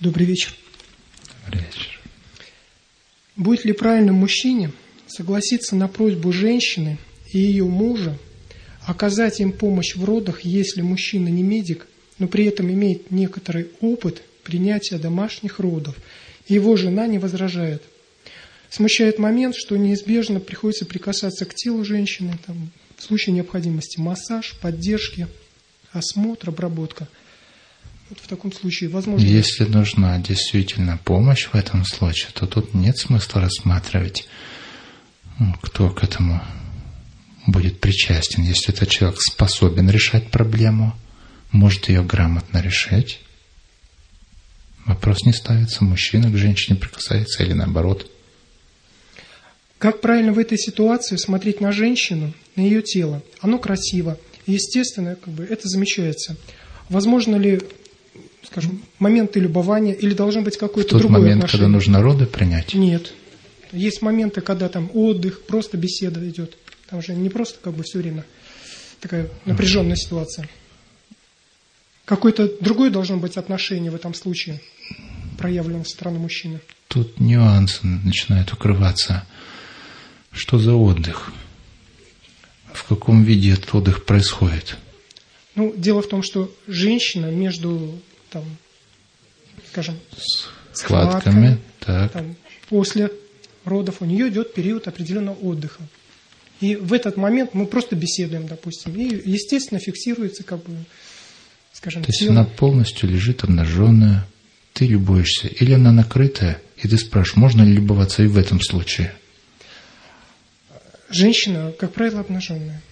Добрый вечер. Добрый вечер. Будет ли правильным мужчине согласиться на просьбу женщины и ее мужа оказать им помощь в родах, если мужчина не медик, но при этом имеет некоторый опыт принятия домашних родов, и его жена не возражает? Смущает момент, что неизбежно приходится прикасаться к телу женщины, там, в случае необходимости массаж, поддержки, осмотр, обработка – вот в таком случае возможно... Если нужна действительно помощь в этом случае, то тут нет смысла рассматривать, ну, кто к этому будет причастен. Если этот человек способен решать проблему, может ее грамотно решать, вопрос не ставится, мужчина к женщине прикасается или наоборот. Как правильно в этой ситуации смотреть на женщину, на ее тело? Оно красиво, естественно, как бы это замечается. Возможно ли скажем, моменты любования или должно быть какое-то другое момент, отношение? когда нужно роды принять? Нет. Есть моменты, когда там отдых, просто беседа идет. Там же не просто как бы все время такая напряженная ситуация. Какое-то другое должно быть отношение в этом случае проявлено со стороны мужчины. Тут нюансы начинают укрываться. Что за отдых? В каком виде этот отдых происходит? Ну, дело в том, что женщина между там, скажем, складками, так. Там, после родов у нее идет период определенного отдыха. И в этот момент мы просто беседуем, допустим, и, естественно, фиксируется, как бы, скажем, То есть она полностью лежит обнаженная, ты любуешься, или она накрытая, и ты спрашиваешь, можно ли любоваться и в этом случае? Женщина, как правило, обнаженная.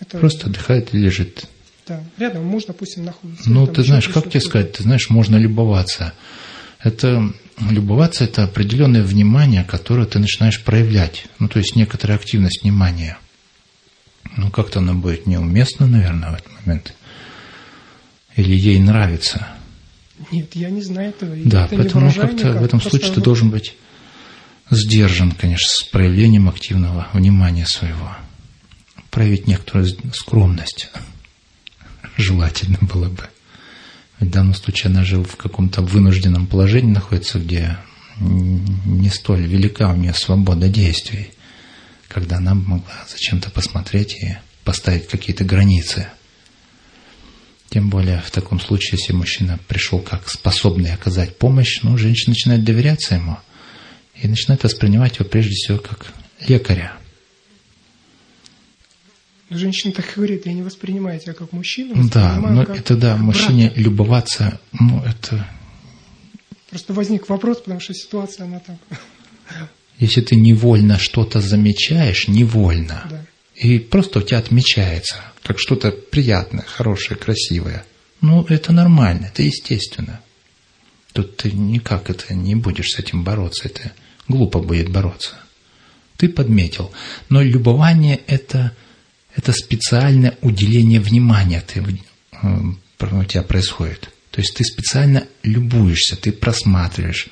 Это... Просто отдыхает и лежит. Да, рядом муж, допустим, находится. Ну, ты знаешь, как тебе сказать, ты знаешь, можно любоваться. Это любоваться – это определенное внимание, которое ты начинаешь проявлять. Ну, то есть некоторая активность внимания. Ну, как-то она будет неуместна, наверное, в этот момент. Или ей нравится. Нет, я не знаю этого. Да, это поэтому как-то в этом случае ты должен быть сдержан, конечно, с проявлением активного внимания своего. Проявить некоторую скромность желательно было бы. В данном случае она жила в каком-то вынужденном положении находится, где не столь велика у нее свобода действий, когда она могла зачем-то посмотреть и поставить какие-то границы. Тем более в таком случае, если мужчина пришел как способный оказать помощь, ну, женщина начинает доверяться ему и начинает воспринимать его прежде всего как лекаря – Женщина так говорит, я не воспринимаю тебя как мужчину. Да, но как это да, мужчине брата. любоваться, ну это... Просто возник вопрос, потому что ситуация, она так... Если ты невольно что-то замечаешь, невольно, да. и просто у тебя отмечается, как что-то приятное, хорошее, красивое, ну это нормально, это естественно. Тут ты никак это не будешь с этим бороться, это глупо будет бороться. Ты подметил, но любование это это специальное уделение внимания ты, э, у тебя происходит. То есть ты специально любуешься, ты просматриваешь,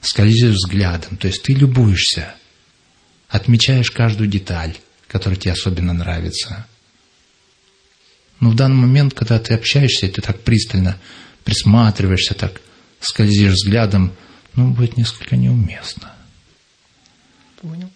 скользишь взглядом, то есть ты любуешься, отмечаешь каждую деталь, которая тебе особенно нравится. Но в данный момент, когда ты общаешься, ты так пристально присматриваешься, так скользишь взглядом, ну, будет несколько неуместно. Понял.